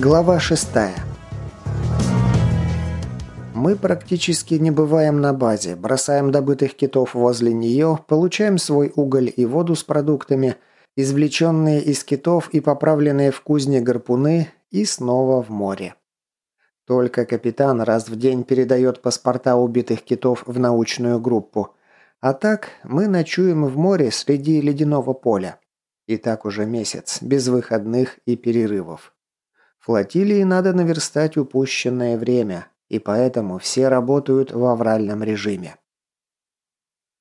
Глава 6. Мы практически не бываем на базе, бросаем добытых китов возле нее, получаем свой уголь и воду с продуктами, извлеченные из китов и поправленные в кузне гарпуны и снова в море. Только капитан раз в день передает паспорта убитых китов в научную группу. А так мы ночуем в море среди ледяного поля. И так уже месяц, без выходных и перерывов. Флотилии надо наверстать упущенное время, и поэтому все работают в авральном режиме.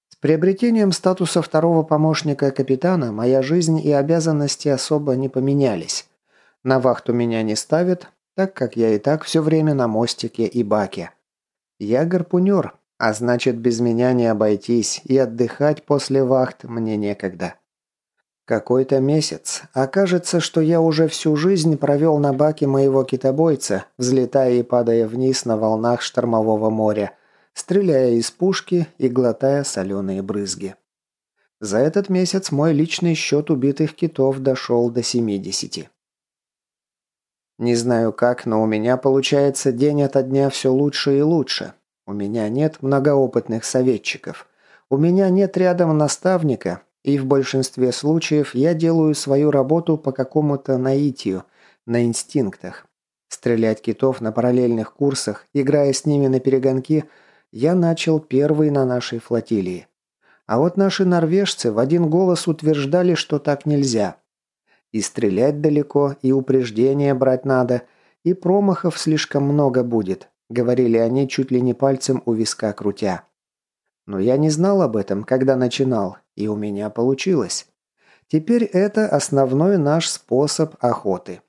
С приобретением статуса второго помощника капитана моя жизнь и обязанности особо не поменялись. На вахту меня не ставят, так как я и так все время на мостике и баке. Я гарпунер, а значит без меня не обойтись, и отдыхать после вахт мне некогда. Какой-то месяц. Окажется, что я уже всю жизнь провел на баке моего китобойца, взлетая и падая вниз на волнах штормового моря, стреляя из пушки и глотая соленые брызги. За этот месяц мой личный счет убитых китов дошел до 70. Не знаю как, но у меня получается день ото дня все лучше и лучше. У меня нет многоопытных советчиков. У меня нет рядом наставника, и в большинстве случаев я делаю свою работу по какому-то наитию, на инстинктах. Стрелять китов на параллельных курсах, играя с ними на перегонки, я начал первый на нашей флотилии. А вот наши норвежцы в один голос утверждали, что так нельзя. И стрелять далеко, и упреждения брать надо, и промахов слишком много будет, говорили они чуть ли не пальцем у виска крутя. Но я не знал об этом, когда начинал, и у меня получилось. Теперь это основной наш способ охоты.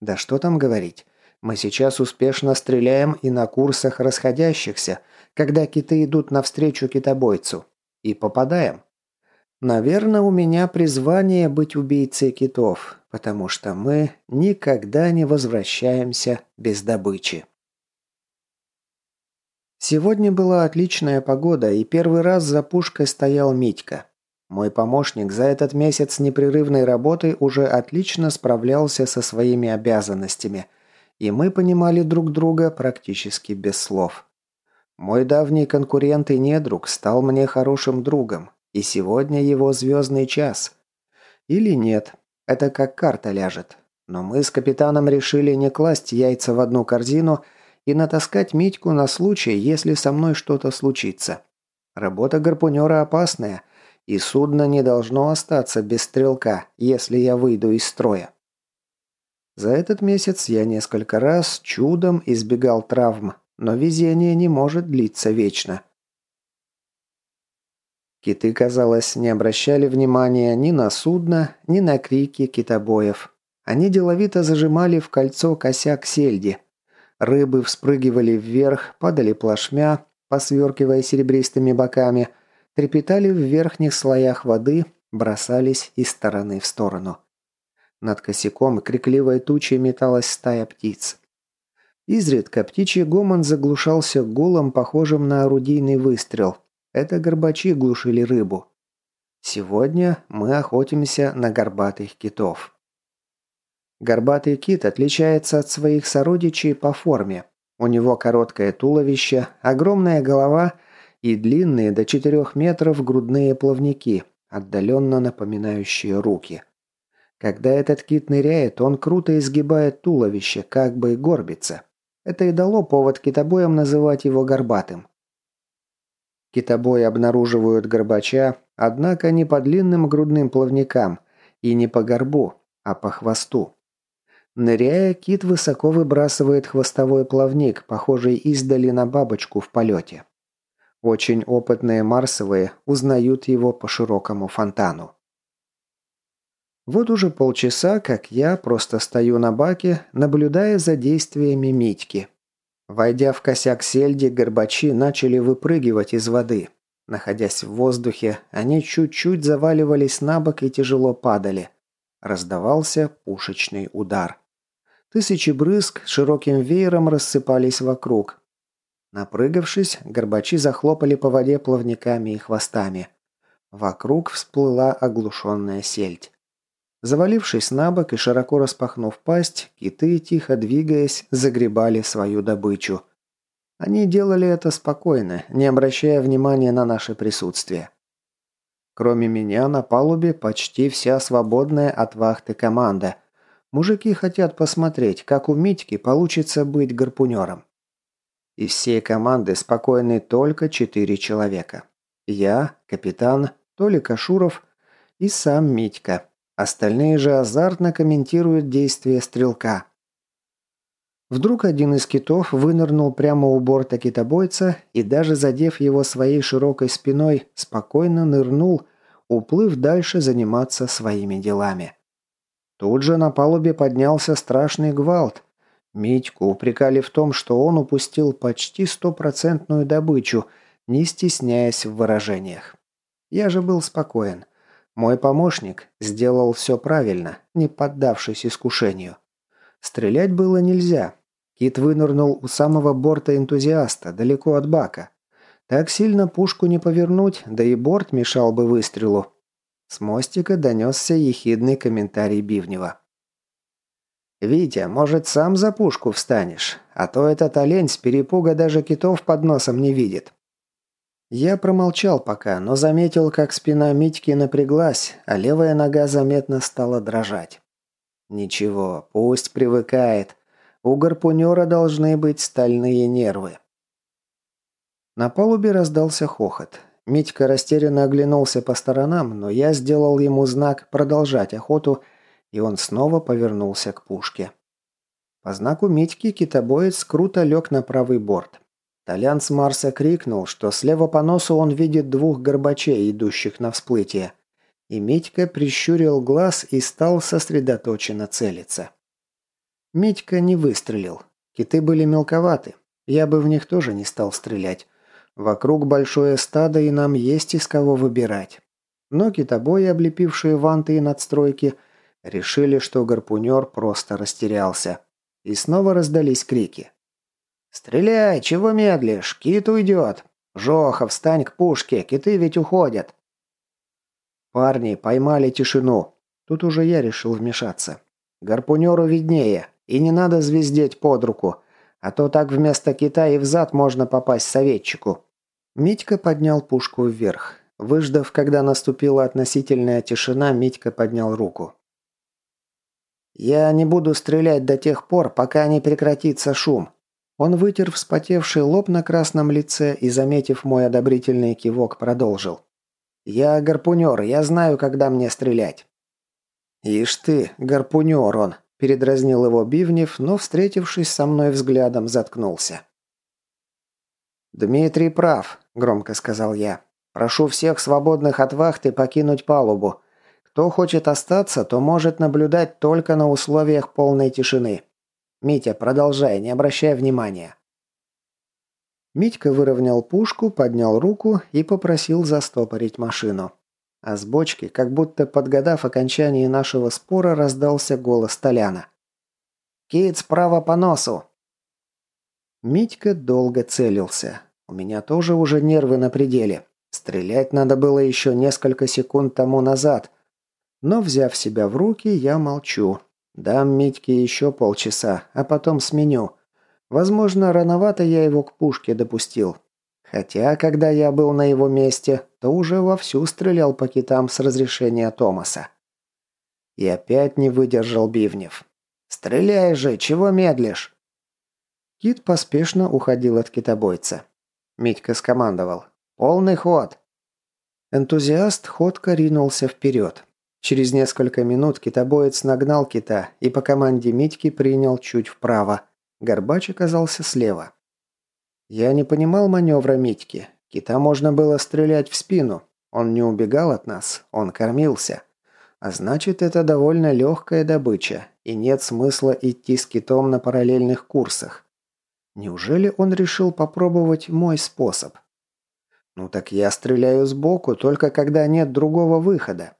Да что там говорить. Мы сейчас успешно стреляем и на курсах расходящихся, когда киты идут навстречу китобойцу. И попадаем. Наверное, у меня призвание быть убийцей китов, потому что мы никогда не возвращаемся без добычи. Сегодня была отличная погода, и первый раз за пушкой стоял Митька. Мой помощник за этот месяц непрерывной работы уже отлично справлялся со своими обязанностями, и мы понимали друг друга практически без слов. Мой давний конкурент и недруг стал мне хорошим другом, и сегодня его звездный час. Или нет, это как карта ляжет. Но мы с капитаном решили не класть яйца в одну корзину – и натаскать Митьку на случай, если со мной что-то случится. Работа гарпунера опасная, и судно не должно остаться без стрелка, если я выйду из строя. За этот месяц я несколько раз чудом избегал травм, но везение не может длиться вечно. Киты, казалось, не обращали внимания ни на судно, ни на крики китобоев. Они деловито зажимали в кольцо косяк сельди – Рыбы вспрыгивали вверх, падали плашмя, посверкивая серебристыми боками, трепетали в верхних слоях воды, бросались из стороны в сторону. Над косяком крикливой тучей металась стая птиц. Изредка птичий гомон заглушался гулом, похожим на орудийный выстрел. Это горбачи глушили рыбу. Сегодня мы охотимся на горбатых китов. Горбатый кит отличается от своих сородичей по форме. У него короткое туловище, огромная голова и длинные до 4 метров грудные плавники, отдаленно напоминающие руки. Когда этот кит ныряет, он круто изгибает туловище, как бы горбится. Это и дало повод китобоям называть его горбатым. Китобои обнаруживают горбача, однако не по длинным грудным плавникам и не по горбу, а по хвосту. Ныряя, кит высоко выбрасывает хвостовой плавник, похожий издали на бабочку в полете. Очень опытные марсовые узнают его по широкому фонтану. Вот уже полчаса, как я просто стою на баке, наблюдая за действиями Митьки. Войдя в косяк сельди, горбачи начали выпрыгивать из воды. Находясь в воздухе, они чуть-чуть заваливались на бок и тяжело падали. Раздавался пушечный удар. Тысячи брызг широким веером рассыпались вокруг. Напрыгавшись, горбачи захлопали по воде плавниками и хвостами. Вокруг всплыла оглушенная сельдь. Завалившись на бок и широко распахнув пасть, киты, тихо двигаясь, загребали свою добычу. Они делали это спокойно, не обращая внимания на наше присутствие. Кроме меня на палубе почти вся свободная от вахты команда. Мужики хотят посмотреть, как у Митьки получится быть гарпунером. Из всей команды спокойны только четыре человека. Я, капитан, Толик Ашуров и сам Митька. Остальные же азартно комментируют действия стрелка. Вдруг один из китов вынырнул прямо у борта китобойца и даже задев его своей широкой спиной, спокойно нырнул, уплыв дальше заниматься своими делами. Тут же на палубе поднялся страшный гвалт. Митьку упрекали в том, что он упустил почти стопроцентную добычу, не стесняясь в выражениях. Я же был спокоен. Мой помощник сделал все правильно, не поддавшись искушению. Стрелять было нельзя. Кит вынырнул у самого борта энтузиаста, далеко от бака. Так сильно пушку не повернуть, да и борт мешал бы выстрелу. С мостика донесся ехидный комментарий Бивнева. «Витя, может, сам за пушку встанешь? А то этот олень с перепуга даже китов под носом не видит». Я промолчал пока, но заметил, как спина Митьки напряглась, а левая нога заметно стала дрожать. Ничего, пусть привыкает. У гарпунера должны быть стальные нервы. На палубе раздался хохот. Митька растерянно оглянулся по сторонам, но я сделал ему знак продолжать охоту, и он снова повернулся к пушке. По знаку Митьки китобоец круто лег на правый борт. Толян с Марса крикнул, что слева по носу он видит двух горбачей, идущих на всплытие и Митька прищурил глаз и стал сосредоточенно целиться. Митька не выстрелил. Киты были мелковаты. Я бы в них тоже не стал стрелять. Вокруг большое стадо, и нам есть из кого выбирать. Но китобои, облепившие ванты и надстройки, решили, что гарпунер просто растерялся. И снова раздались крики. «Стреляй! Чего медлишь? Кит уйдет! Жоха, встань к пушке! Киты ведь уходят!» «Парни, поймали тишину!» Тут уже я решил вмешаться. «Гарпунеру виднее, и не надо звездеть под руку, а то так вместо кита и взад можно попасть советчику». Митька поднял пушку вверх. Выждав, когда наступила относительная тишина, Митька поднял руку. «Я не буду стрелять до тех пор, пока не прекратится шум». Он вытер вспотевший лоб на красном лице и, заметив мой одобрительный кивок, продолжил. «Я гарпунер, я знаю, когда мне стрелять». «Ишь ты, гарпунер он», – передразнил его Бивнев, но, встретившись со мной взглядом, заткнулся. «Дмитрий прав», – громко сказал я. «Прошу всех свободных от вахты покинуть палубу. Кто хочет остаться, то может наблюдать только на условиях полной тишины. Митя, продолжай, не обращай внимания». Митька выровнял пушку, поднял руку и попросил застопорить машину. А с бочки, как будто подгадав окончание нашего спора, раздался голос Толяна. «Кит справа по носу!» Митька долго целился. У меня тоже уже нервы на пределе. Стрелять надо было еще несколько секунд тому назад. Но, взяв себя в руки, я молчу. Дам Митьке еще полчаса, а потом сменю. Возможно, рановато я его к пушке допустил. Хотя, когда я был на его месте, то уже вовсю стрелял по китам с разрешения Томаса. И опять не выдержал Бивнев. «Стреляй же, чего медлишь?» Кит поспешно уходил от китобойца. Митька скомандовал. «Полный ход!» Энтузиаст ходко ринулся вперед. Через несколько минут китобоец нагнал кита и по команде Митьки принял чуть вправо – Горбач оказался слева. Я не понимал маневра Митьки. Кита можно было стрелять в спину. Он не убегал от нас, он кормился. А значит, это довольно легкая добыча, и нет смысла идти с китом на параллельных курсах. Неужели он решил попробовать мой способ? Ну так я стреляю сбоку, только когда нет другого выхода.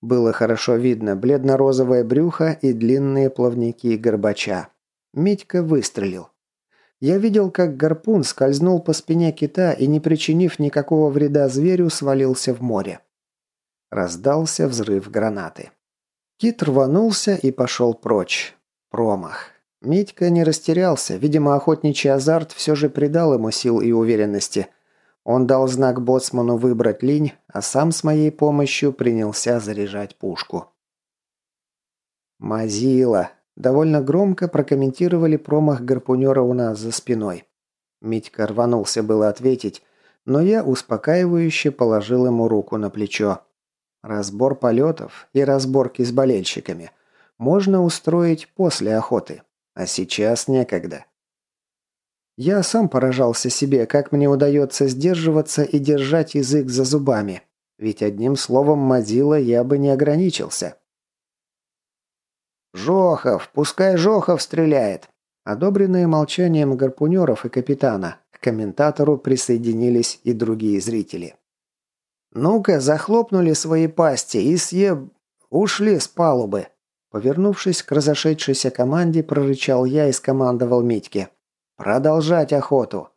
Было хорошо видно бледно-розовое брюхо и длинные плавники горбача. Митька выстрелил. Я видел, как гарпун скользнул по спине кита и, не причинив никакого вреда зверю, свалился в море. Раздался взрыв гранаты. Кит рванулся и пошел прочь. Промах. Митька не растерялся, видимо, охотничий азарт все же придал ему сил и уверенности. Он дал знак боцману выбрать линь, а сам с моей помощью принялся заряжать пушку. «Мазила!» – довольно громко прокомментировали промах гарпунера у нас за спиной. Митька рванулся было ответить, но я успокаивающе положил ему руку на плечо. Разбор полетов и разборки с болельщиками можно устроить после охоты, а сейчас некогда. Я сам поражался себе, как мне удается сдерживаться и держать язык за зубами, ведь одним словом Мазила я бы не ограничился. «Жохов! Пускай Жохов стреляет!» Одобренные молчанием гарпунеров и капитана, к комментатору присоединились и другие зрители. «Ну-ка, захлопнули свои пасти и съеб... ушли с палубы!» Повернувшись к разошедшейся команде, прорычал я и скомандовал Митьке. «Продолжать охоту!»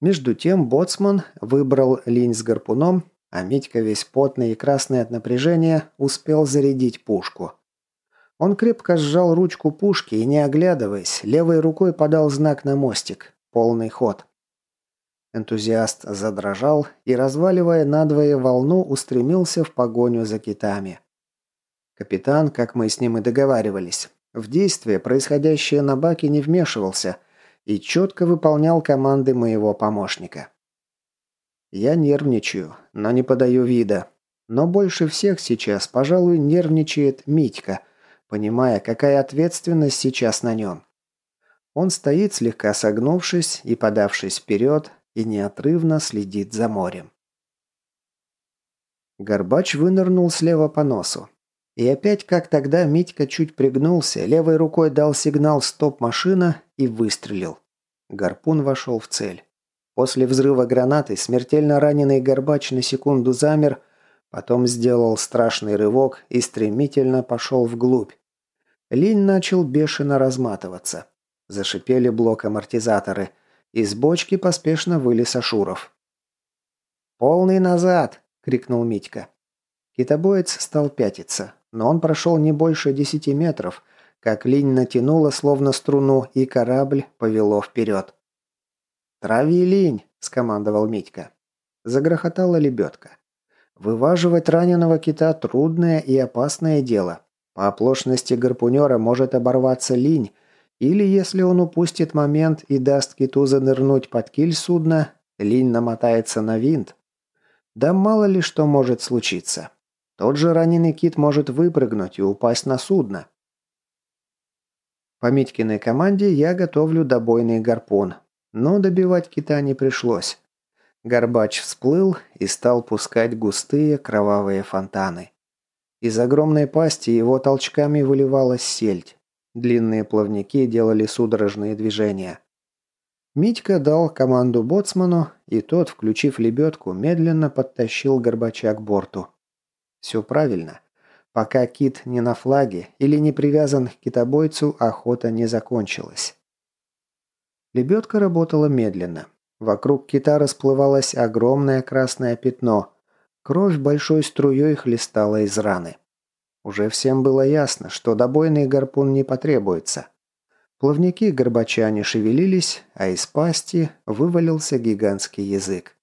Между тем боцман выбрал линь с гарпуном, а Митька, весь потный и красный от напряжения, успел зарядить пушку. Он крепко сжал ручку пушки и, не оглядываясь, левой рукой подал знак на мостик. Полный ход. Энтузиаст задрожал и, разваливая надвое волну, устремился в погоню за китами. Капитан, как мы с ним и договаривались, в действие, происходящее на баке, не вмешивался и четко выполнял команды моего помощника. Я нервничаю, но не подаю вида. Но больше всех сейчас, пожалуй, нервничает Митька, понимая, какая ответственность сейчас на нем. Он стоит, слегка согнувшись и подавшись вперед, и неотрывно следит за морем. Горбач вынырнул слева по носу. И опять, как тогда, Митька чуть пригнулся, левой рукой дал сигнал «стоп-машина» и выстрелил. Гарпун вошел в цель. После взрыва гранаты смертельно раненый Горбач на секунду замер, потом сделал страшный рывок и стремительно пошел вглубь. Линь начал бешено разматываться. Зашипели блок-амортизаторы – из бочки поспешно вылез Ашуров. «Полный назад!» – крикнул Митька. Китобоец стал пятиться, но он прошел не больше десяти метров, как линь натянула словно струну, и корабль повело вперед. «Трави линь!» – скомандовал Митька. Загрохотала лебедка. Вываживать раненого кита – трудное и опасное дело. По оплошности гарпунера может оборваться линь, или если он упустит момент и даст киту занырнуть под киль судна, линь намотается на винт. Да мало ли что может случиться. Тот же раненый кит может выпрыгнуть и упасть на судно. По Митькиной команде я готовлю добойный гарпун, но добивать кита не пришлось. Горбач всплыл и стал пускать густые кровавые фонтаны. Из огромной пасти его толчками выливалась сельдь. Длинные плавники делали судорожные движения. Митька дал команду боцману, и тот, включив лебедку, медленно подтащил Горбача к борту. Все правильно. Пока кит не на флаге или не привязан к китобойцу, охота не закончилась. Лебедка работала медленно. Вокруг кита расплывалось огромное красное пятно. Кровь большой струей хлестала из раны. Уже всем было ясно, что добойный гарпун не потребуется. Плавники горбача не шевелились, а из пасти вывалился гигантский язык.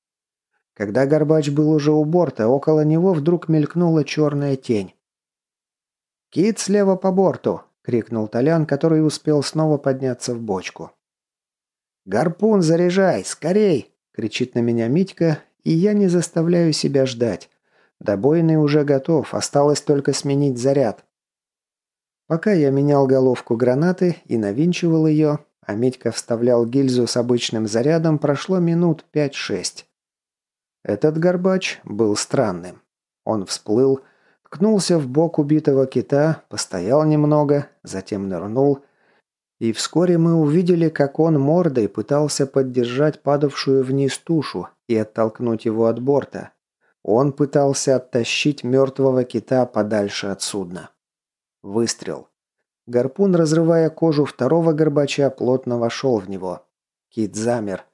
Когда горбач был уже у борта, около него вдруг мелькнула черная тень. «Кит слева по борту!» — крикнул Толян, который успел снова подняться в бочку. «Гарпун заряжай! Скорей!» — кричит на меня Митька, и я не заставляю себя ждать. Добойный уже готов, осталось только сменить заряд. Пока я менял головку гранаты и навинчивал ее, а Митька вставлял гильзу с обычным зарядом, прошло минут 5-6. Этот горбач был странным. Он всплыл, ткнулся в бок убитого кита, постоял немного, затем нырнул, и вскоре мы увидели, как он мордой пытался поддержать падавшую вниз тушу и оттолкнуть его от борта, он пытался оттащить мертвого кита подальше от судна. Выстрел. Гарпун, разрывая кожу второго горбача, плотно вошел в него. Кит замер.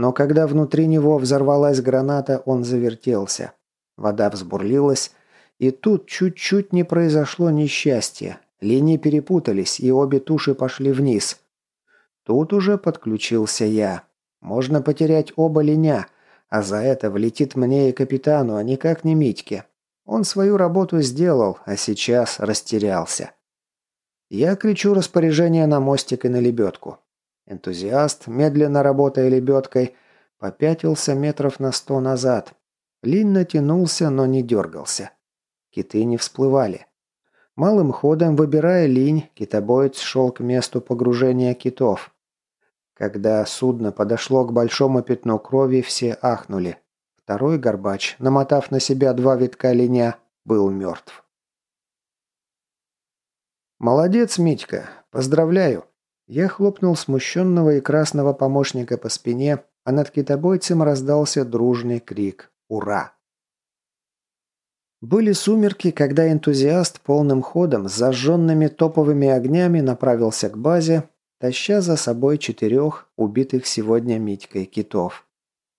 Но когда внутри него взорвалась граната, он завертелся. вода взбурлилась, и тут чуть-чуть не произошло несчастье. Линии перепутались, и обе туши пошли вниз. Тут уже подключился я. Можно потерять оба линя, а за это влетит мне и капитану, а никак не Митьке. Он свою работу сделал, а сейчас растерялся. Я кричу распоряжение на мостик и на лебедку. Энтузиаст, медленно работая лебедкой, попятился метров на сто назад. Линь натянулся, но не дергался. Киты не всплывали. Малым ходом, выбирая линь, китобоец шел к месту погружения китов. Когда судно подошло к большому пятну крови, все ахнули. Второй горбач, намотав на себя два витка линя, был мертв. «Молодец, Митька! Поздравляю!» Я хлопнул смущенного и красного помощника по спине, а над китобойцем раздался дружный крик «Ура!». Были сумерки, когда энтузиаст полным ходом с зажженными топовыми огнями направился к базе, таща за собой четырех убитых сегодня Митькой китов.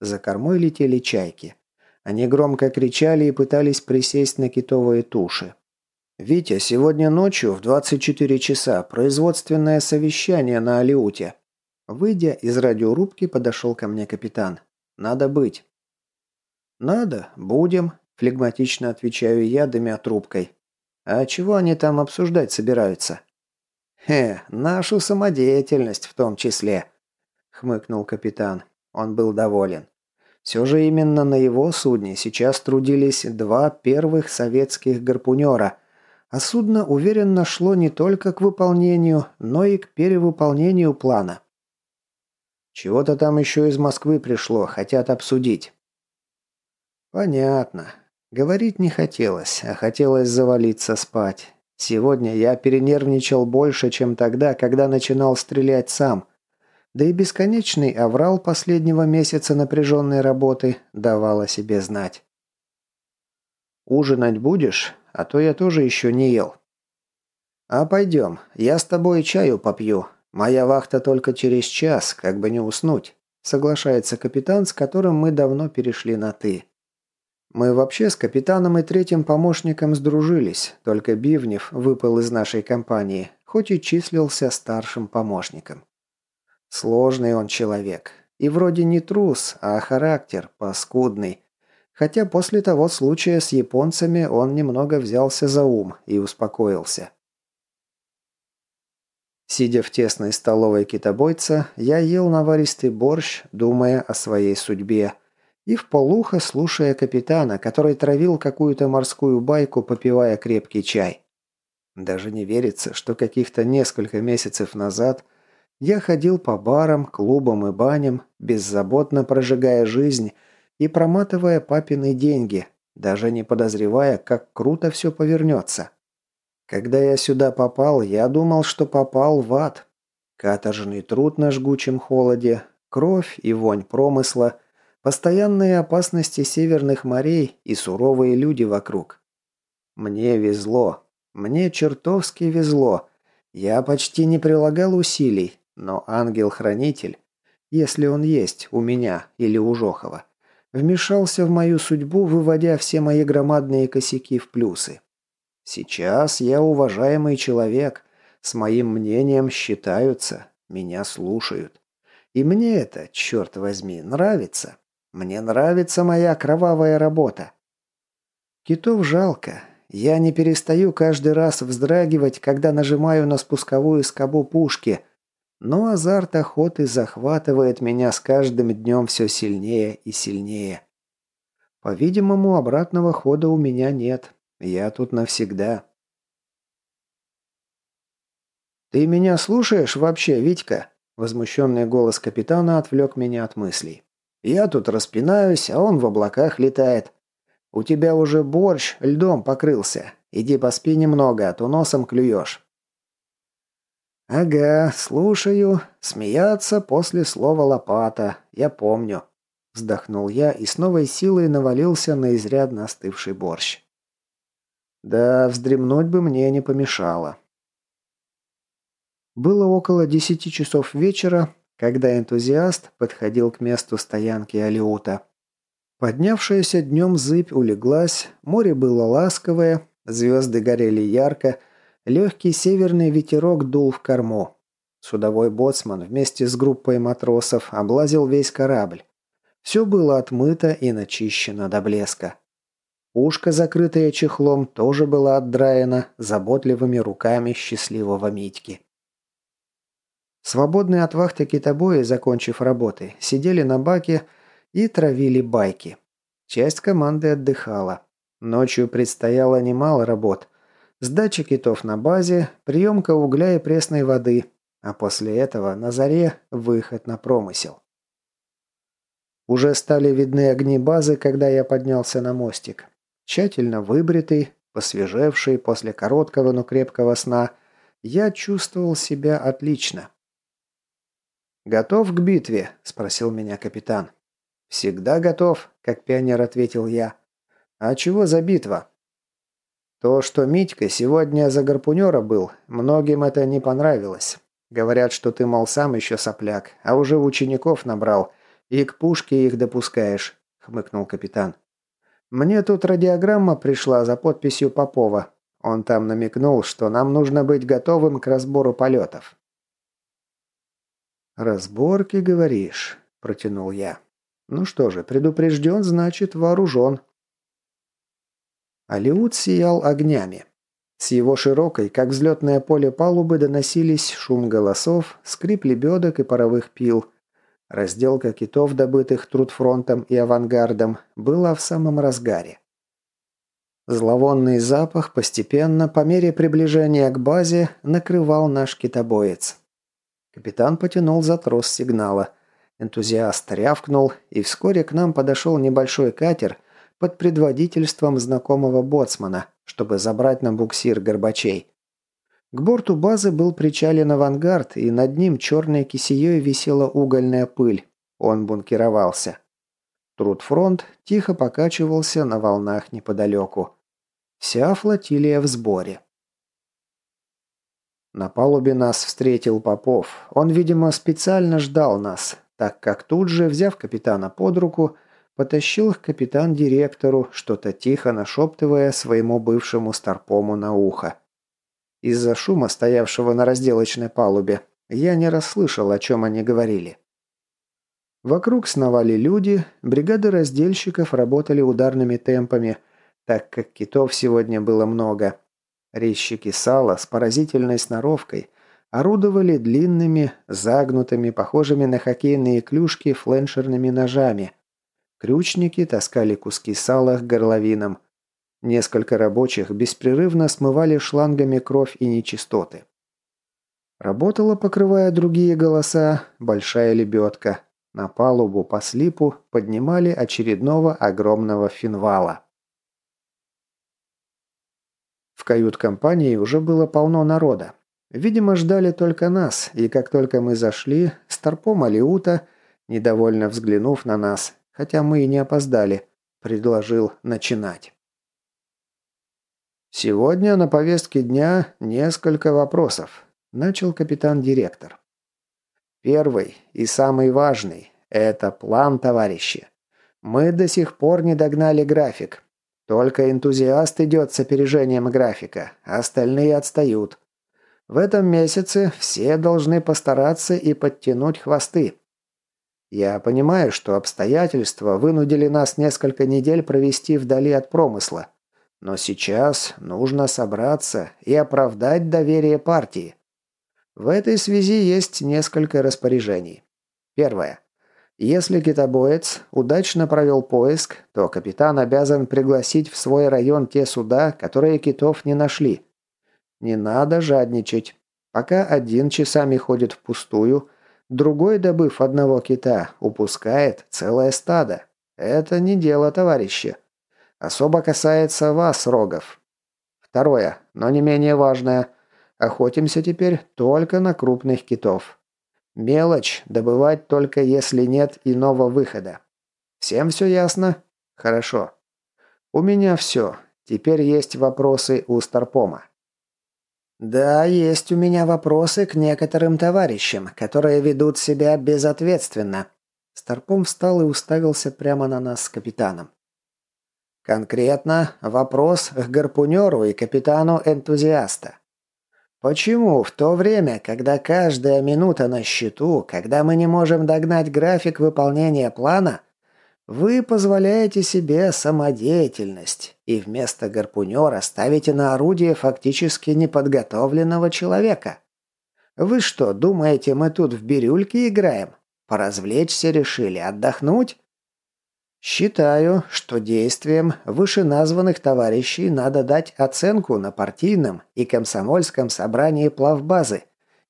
За кормой летели чайки. Они громко кричали и пытались присесть на китовые туши. «Витя, сегодня ночью в 24 часа производственное совещание на Алиуте». Выйдя из радиорубки, подошел ко мне капитан. «Надо быть». «Надо. Будем», – флегматично отвечаю я, дымя трубкой. «А чего они там обсуждать собираются?» «Хе, нашу самодеятельность в том числе», – хмыкнул капитан. Он был доволен. Все же именно на его судне сейчас трудились два первых советских гарпунера, а судно уверенно шло не только к выполнению, но и к перевыполнению плана. Чего-то там еще из Москвы пришло, хотят обсудить. Понятно. Говорить не хотелось, а хотелось завалиться спать. Сегодня я перенервничал больше, чем тогда, когда начинал стрелять сам. Да и бесконечный аврал последнего месяца напряженной работы давал о себе знать. «Ужинать будешь? А то я тоже еще не ел». «А пойдем, я с тобой чаю попью. Моя вахта только через час, как бы не уснуть», соглашается капитан, с которым мы давно перешли на «ты». Мы вообще с капитаном и третьим помощником сдружились, только Бивнев выпал из нашей компании, хоть и числился старшим помощником. Сложный он человек. И вроде не трус, а характер паскудный. Хотя после того случая с японцами он немного взялся за ум и успокоился. Сидя в тесной столовой китобойца, я ел наваристый борщ, думая о своей судьбе, и в полухо слушая капитана, который травил какую-то морскую байку, попивая крепкий чай. Даже не верится, что каких-то несколько месяцев назад я ходил по барам, клубам и баням, беззаботно прожигая жизнь и проматывая папины деньги, даже не подозревая, как круто все повернется. Когда я сюда попал, я думал, что попал в ад. Каторжный труд на жгучем холоде, кровь и вонь промысла, постоянные опасности северных морей и суровые люди вокруг. Мне везло. Мне чертовски везло. Я почти не прилагал усилий, но ангел-хранитель, если он есть у меня или у Жохова, вмешался в мою судьбу, выводя все мои громадные косяки в плюсы. Сейчас я уважаемый человек, с моим мнением считаются, меня слушают. И мне это, черт возьми, нравится. Мне нравится моя кровавая работа. Китов жалко. Я не перестаю каждый раз вздрагивать, когда нажимаю на спусковую скобу пушки – но азарт охоты захватывает меня с каждым днем все сильнее и сильнее. По-видимому, обратного хода у меня нет. Я тут навсегда. «Ты меня слушаешь вообще, Витька?» Возмущенный голос капитана отвлек меня от мыслей. «Я тут распинаюсь, а он в облаках летает. У тебя уже борщ льдом покрылся. Иди поспи немного, а то носом клюешь. «Ага, слушаю. Смеяться после слова «лопата». Я помню». Вздохнул я и с новой силой навалился на изрядно остывший борщ. Да, вздремнуть бы мне не помешало. Было около десяти часов вечера, когда энтузиаст подходил к месту стоянки Алиута. Поднявшаяся днем зыбь улеглась, море было ласковое, звезды горели ярко, легкий северный ветерок дул в корму. Судовой боцман вместе с группой матросов облазил весь корабль. Все было отмыто и начищено до блеска. Ушко, закрытое чехлом, тоже было отдраено заботливыми руками счастливого Митьки. Свободные от вахты китобои, закончив работы, сидели на баке и травили байки. Часть команды отдыхала. Ночью предстояло немало работ. Сдача китов на базе, приемка угля и пресной воды, а после этого на заре выход на промысел. Уже стали видны огни базы, когда я поднялся на мостик. Тщательно выбритый, посвежевший после короткого, но крепкого сна, я чувствовал себя отлично. «Готов к битве?» – спросил меня капитан. «Всегда готов», – как пионер ответил я. «А чего за битва?» «То, что Митька сегодня за гарпунера был, многим это не понравилось. Говорят, что ты, мол, сам еще сопляк, а уже учеников набрал, и к пушке их допускаешь», – хмыкнул капитан. «Мне тут радиограмма пришла за подписью Попова. Он там намекнул, что нам нужно быть готовым к разбору полетов». «Разборки, говоришь?» – протянул я. Ну что же, предупрежден, значит вооружен. Алиут сиял огнями. С его широкой, как взлетное поле палубы, доносились шум голосов, скрип лебедок и паровых пил. Разделка китов, добытых трудфронтом и авангардом, была в самом разгаре. Зловонный запах постепенно, по мере приближения к базе, накрывал наш китобоец. Капитан потянул за трос сигнала – Энтузиаст рявкнул, и вскоре к нам подошел небольшой катер под предводительством знакомого боцмана, чтобы забрать на буксир горбачей. К борту базы был причален авангард, и над ним черной кисеей висела угольная пыль. Он бункеровался. Трудфронт тихо покачивался на волнах неподалеку. Вся флотилия в сборе. На палубе нас встретил Попов. Он, видимо, специально ждал нас, так как тут же, взяв капитана под руку, потащил их капитан-директору, что-то тихо нашептывая своему бывшему старпому на ухо. Из-за шума, стоявшего на разделочной палубе, я не расслышал, о чем они говорили. Вокруг сновали люди, бригады раздельщиков работали ударными темпами, так как китов сегодня было много. Резчики сала с поразительной сноровкой – орудовали длинными, загнутыми, похожими на хоккейные клюшки фленшерными ножами. Крючники таскали куски сала к горловинам. Несколько рабочих беспрерывно смывали шлангами кровь и нечистоты. Работала, покрывая другие голоса, большая лебедка. На палубу по слипу поднимали очередного огромного финвала. В кают-компании уже было полно народа. Видимо, ждали только нас, и как только мы зашли, Старпом Алиута, недовольно взглянув на нас, хотя мы и не опоздали, предложил начинать. «Сегодня на повестке дня несколько вопросов», – начал капитан-директор. «Первый и самый важный – это план, товарищи. Мы до сих пор не догнали график. Только энтузиаст идет с опережением графика, а остальные отстают. В этом месяце все должны постараться и подтянуть хвосты. Я понимаю, что обстоятельства вынудили нас несколько недель провести вдали от промысла. Но сейчас нужно собраться и оправдать доверие партии. В этой связи есть несколько распоряжений. Первое. Если китобоец удачно провел поиск, то капитан обязан пригласить в свой район те суда, которые китов не нашли – не надо жадничать. Пока один часами ходит впустую, другой, добыв одного кита, упускает целое стадо. Это не дело, товарищи. Особо касается вас, Рогов. Второе, но не менее важное. Охотимся теперь только на крупных китов. Мелочь добывать только если нет иного выхода. Всем все ясно? Хорошо. У меня все. Теперь есть вопросы у Старпома. «Да, есть у меня вопросы к некоторым товарищам, которые ведут себя безответственно», Старпом встал и уставился прямо на нас с капитаном. Конкретно вопрос к гарпунеру и капитану-энтузиаста. Почему в то время, когда каждая минута на счету, когда мы не можем догнать график выполнения плана, вы позволяете себе самодеятельность и вместо гарпунера ставите на орудие фактически неподготовленного человека? Вы что, думаете, мы тут в бирюльке играем? Поразвлечься решили, отдохнуть? Считаю, что действиям вышеназванных товарищей надо дать оценку на партийном и комсомольском собрании плавбазы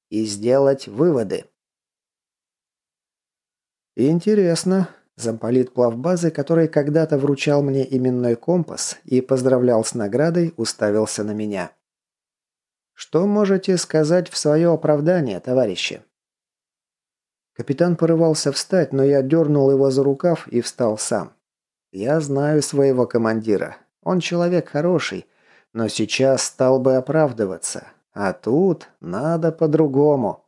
и сделать выводы. Интересно, замполит плавбазы, который когда-то вручал мне именной компас и поздравлял с наградой, уставился на меня. Что можете сказать в свое оправдание, товарищи? Капитан порывался встать, но я дернул его за рукав и встал сам. Я знаю своего командира. Он человек хороший, но сейчас стал бы оправдываться. А тут надо по-другому.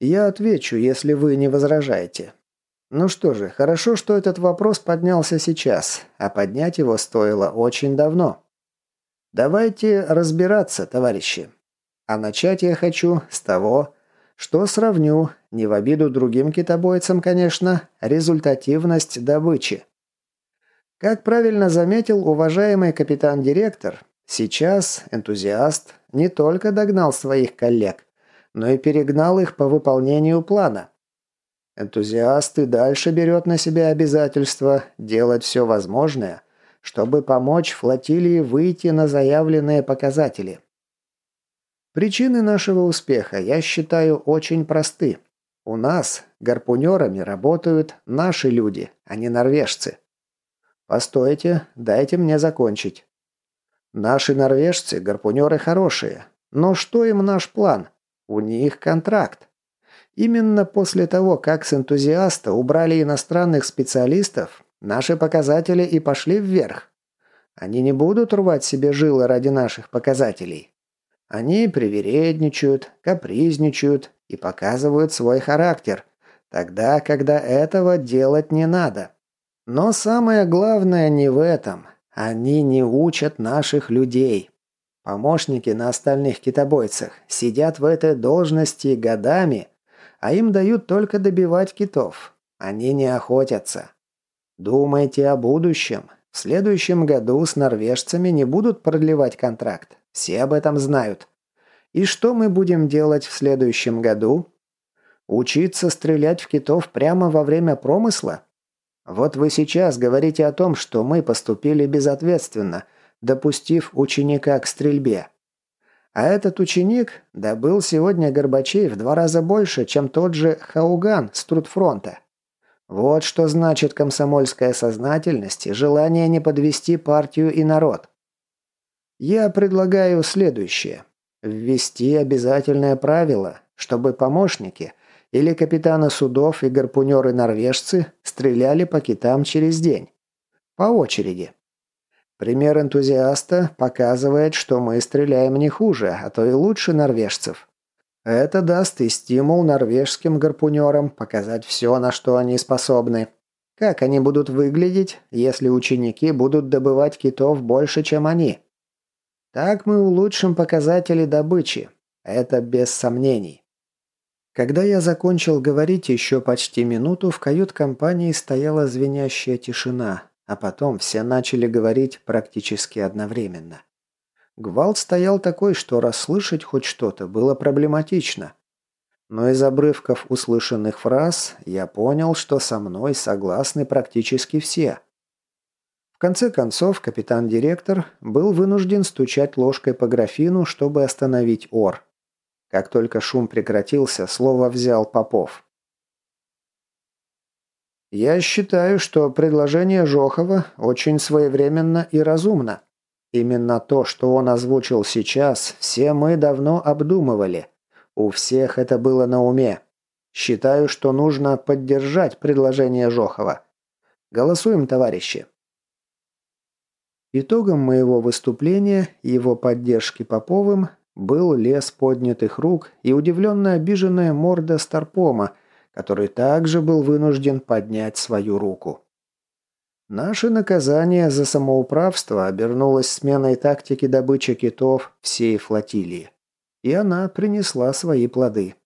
Я отвечу, если вы не возражаете. Ну что же, хорошо, что этот вопрос поднялся сейчас, а поднять его стоило очень давно. Давайте разбираться, товарищи. А начать я хочу с того, что сравню, не в обиду другим китобойцам, конечно, результативность добычи. Как правильно заметил уважаемый капитан-директор, сейчас энтузиаст не только догнал своих коллег, но и перегнал их по выполнению плана. Энтузиаст и дальше берет на себя обязательство делать все возможное, чтобы помочь флотилии выйти на заявленные показатели. Причины нашего успеха, я считаю, очень просты. У нас гарпунерами работают наши люди, а не норвежцы. Постойте, дайте мне закончить. Наши норвежцы гарпунеры хорошие, но что им наш план? У них контракт. Именно после того, как с энтузиаста убрали иностранных специалистов, наши показатели и пошли вверх. Они не будут рвать себе жилы ради наших показателей. Они привередничают, капризничают и показывают свой характер, тогда, когда этого делать не надо. Но самое главное не в этом. Они не учат наших людей. Помощники на остальных китобойцах сидят в этой должности годами, а им дают только добивать китов. Они не охотятся. Думайте о будущем. В следующем году с норвежцами не будут продлевать контракт. Все об этом знают. И что мы будем делать в следующем году? Учиться стрелять в китов прямо во время промысла? Вот вы сейчас говорите о том, что мы поступили безответственно, допустив ученика к стрельбе. А этот ученик добыл сегодня Горбачей в два раза больше, чем тот же Хауган с трудфронта. Вот что значит комсомольская сознательность и желание не подвести партию и народ. Я предлагаю следующее. Ввести обязательное правило, чтобы помощники или капитаны судов и гарпунеры-норвежцы стреляли по китам через день. По очереди. Пример энтузиаста показывает, что мы стреляем не хуже, а то и лучше норвежцев. Это даст и стимул норвежским гарпунерам показать все, на что они способны. Как они будут выглядеть, если ученики будут добывать китов больше, чем они? Так мы улучшим показатели добычи. Это без сомнений. Когда я закончил говорить еще почти минуту, в кают-компании стояла звенящая тишина, а потом все начали говорить практически одновременно. Гвалт стоял такой, что расслышать хоть что-то было проблематично. Но из обрывков услышанных фраз я понял, что со мной согласны практически все – в конце концов, капитан-директор был вынужден стучать ложкой по графину, чтобы остановить ор. Как только шум прекратился, слово взял Попов. «Я считаю, что предложение Жохова очень своевременно и разумно. Именно то, что он озвучил сейчас, все мы давно обдумывали. У всех это было на уме. Считаю, что нужно поддержать предложение Жохова. Голосуем, товарищи. Итогом моего выступления его поддержки Поповым был лес поднятых рук и удивленно обиженная морда Старпома, который также был вынужден поднять свою руку. Наше наказание за самоуправство обернулось сменой тактики добычи китов всей флотилии. И она принесла свои плоды.